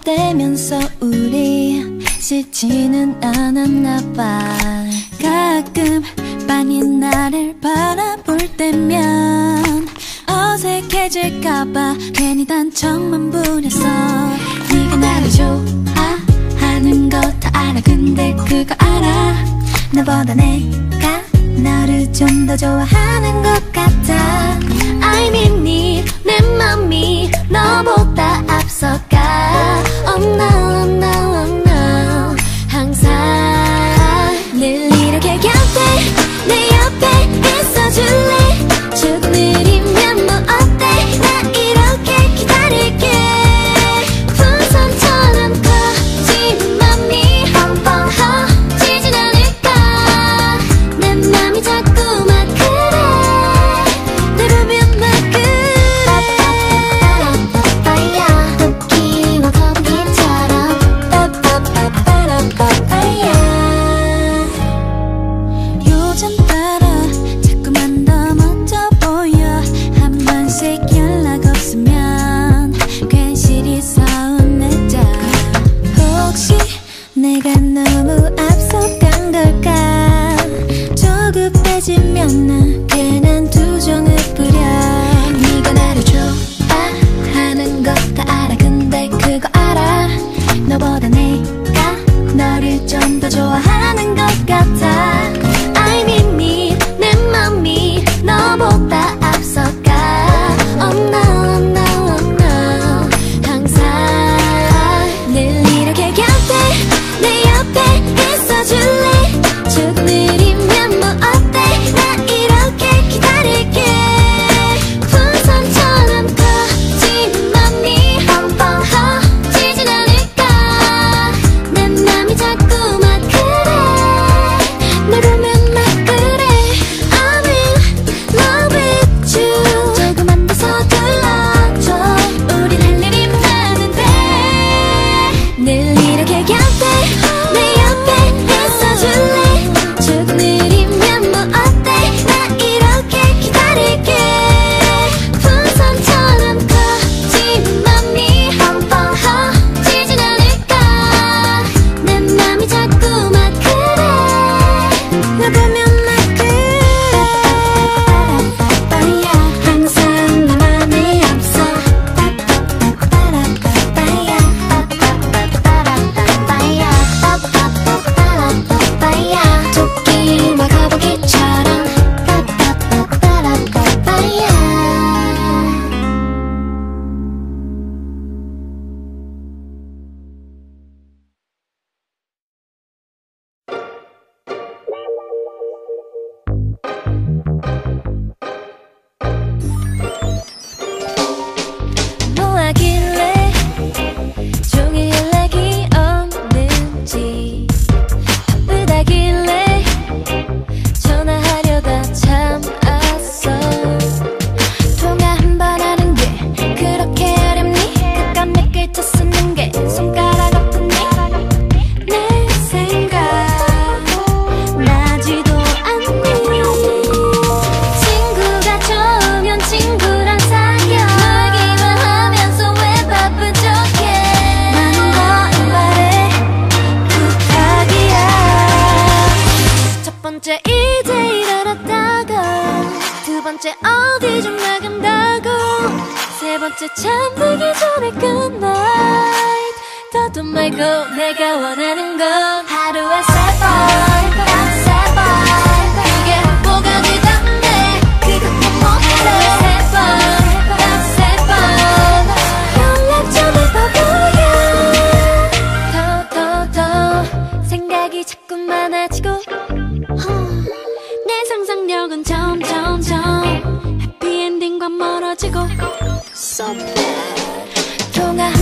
때면서 우리 싫지는 않았나 봐. 가끔 빤히 나를 바라볼 때면 어색해질까봐 괜히 단청만 부려서 네가 나를 좋아하는 것다 알아. 근데 그거 알아? 나보다 내가 너를 좀 더 좋아하는 것 같아. I'm in need 네, 내 맘이 너보다 앞서 통화.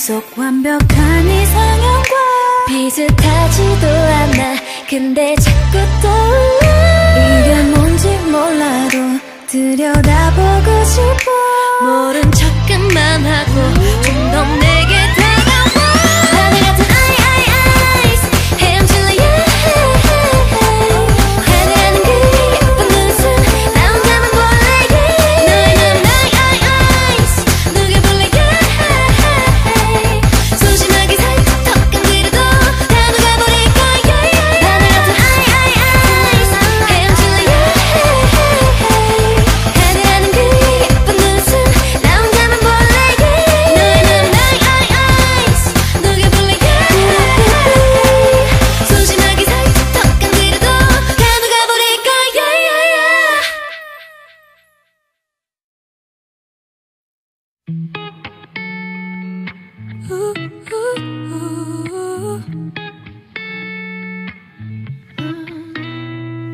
속 완벽한 이상형과 비슷하지도 않아. 근데 자꾸 떠올라. 이게 뭔지 몰라도 들여다보고 싶어. 모르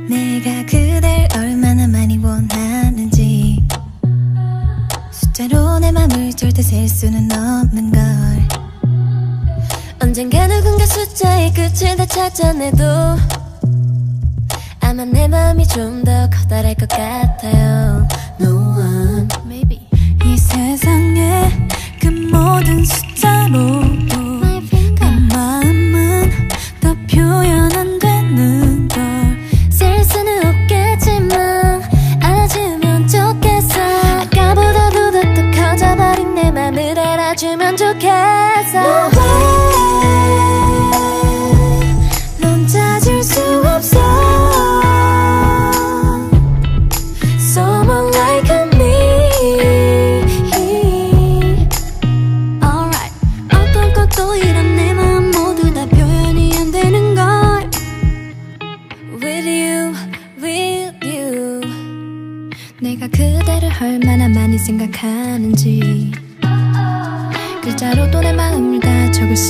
내가 그댈 얼마나 많이 원하는지. 숫자로 내 맘을 절대 셀 수는 없는 걸. 언젠가 누군가 숫자의 끝을 다 찾아내도 아마 내 마음이 좀 더 커다랄 것 같아요. No one. Maybe. 이 세상에 그 모든 숫자로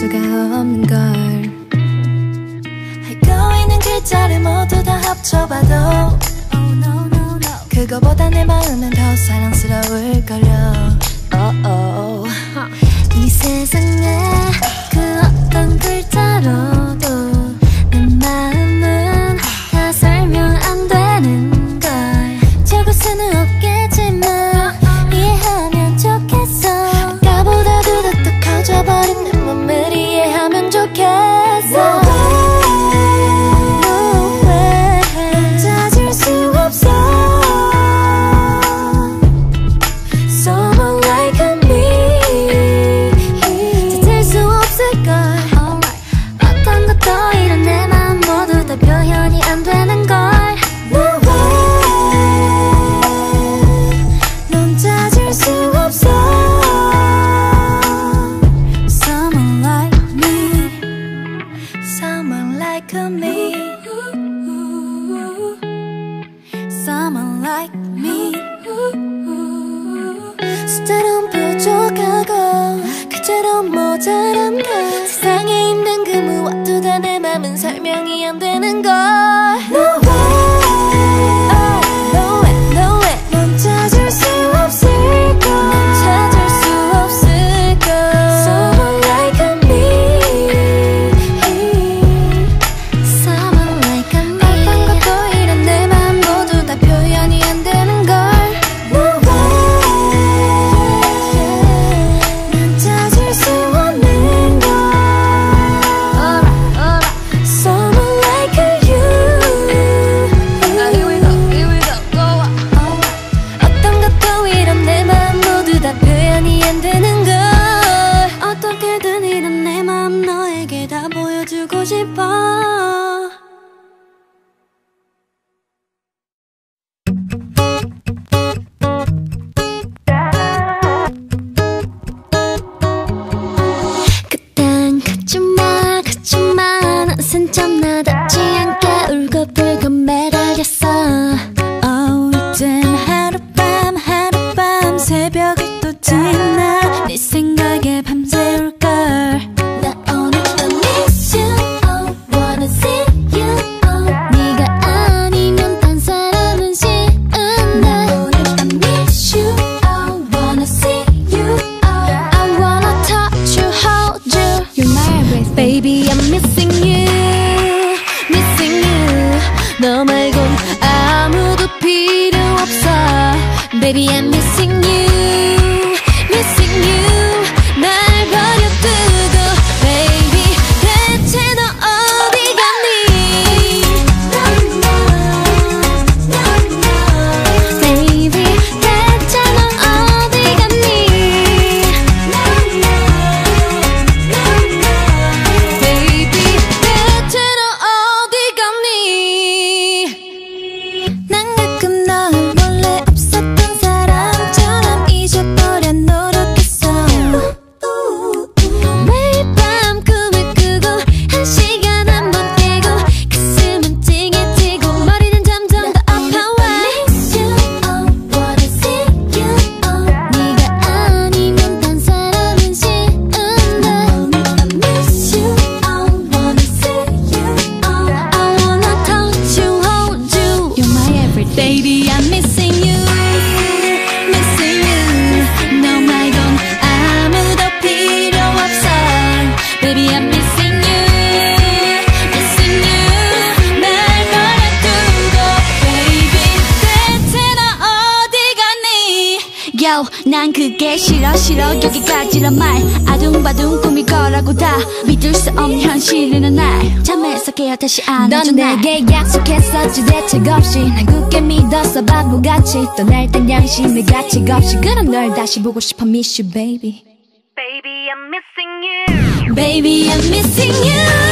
수가 없는 걸 알고 있는 글자를 모두 다 합쳐봐도 oh, no, no, no. 그거보다 내 마음은 더 사랑스러울걸요 oh, oh, oh. 이 세상에 그 어떤 글자로 그처럼 부족하고 그처럼 모자란가 세상에 있는 그 무엇도 다 내 맘은 설명이 안 되는 걸. 믿을 수 없는 현실은 날 잠에서 깨어 다시 안아줘 넌 내게 약속했었지 대책 없이 난 굳게 믿었어. 바보같이 떠날 땐 양심의 가책 없이. 그럼 널 다시 보고 싶어. Miss you baby. Baby I'm missing you. Baby I'm missing you.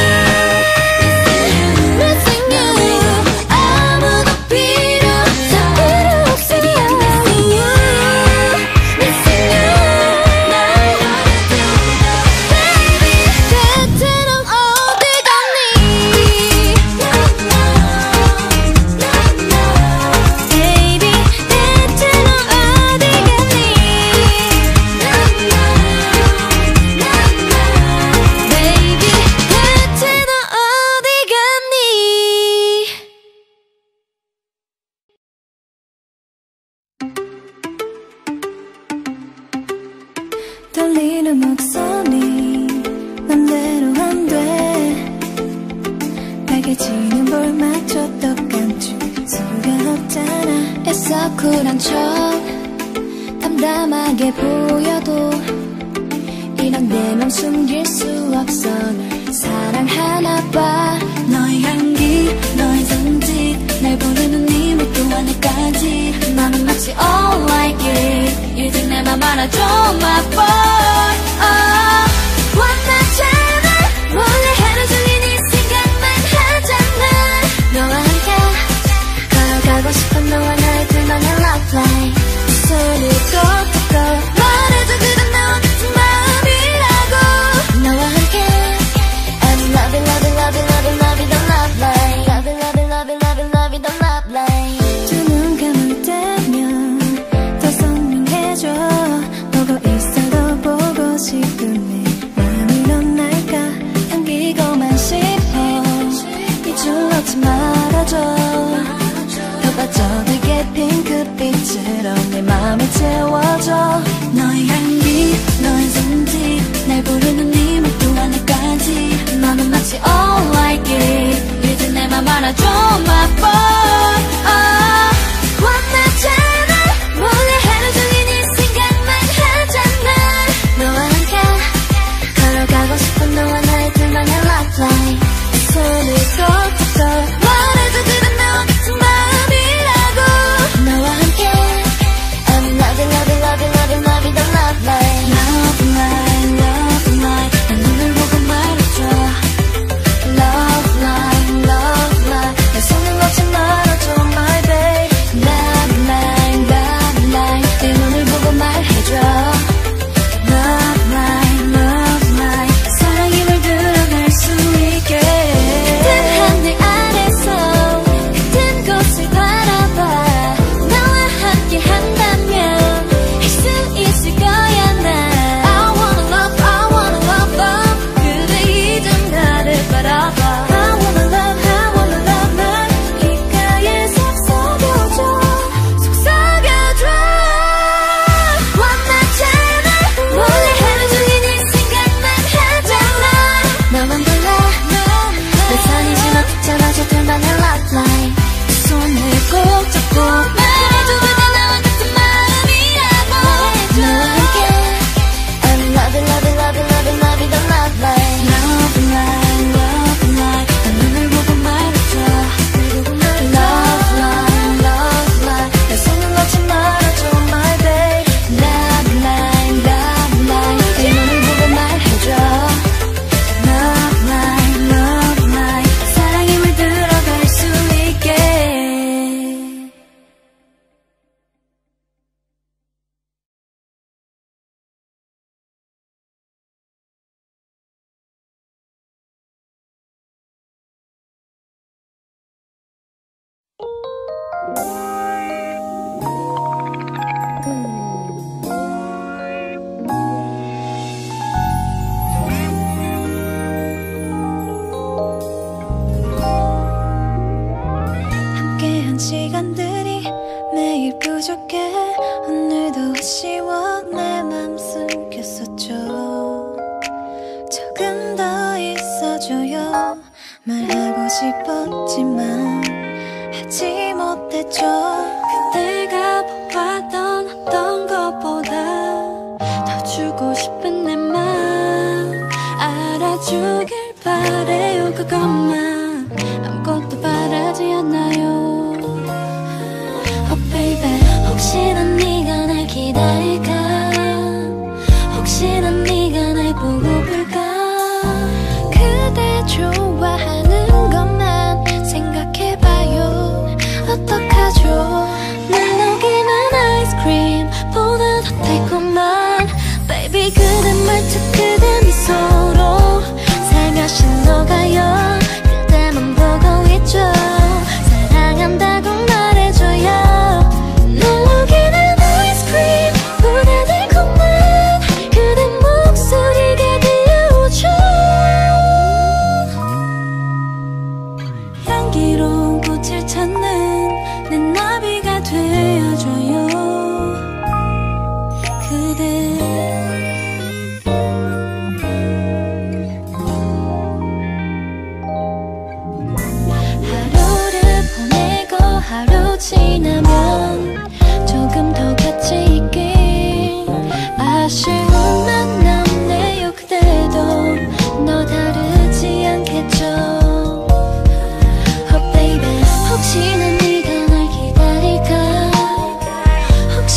네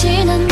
혹시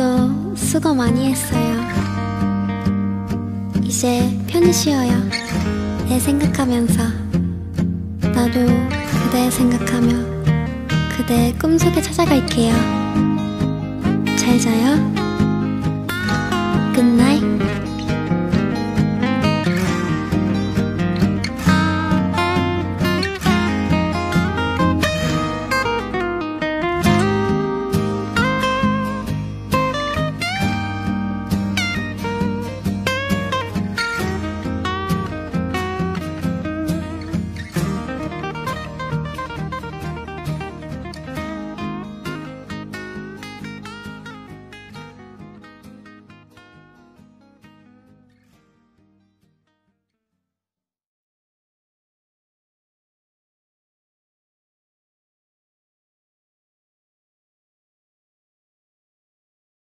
오늘도 수고 많이 했어요. 이제 편히 쉬어요. 내 생각하면서. 나도 그대 생각하며 그대 꿈속에 찾아갈게요. 잘 자요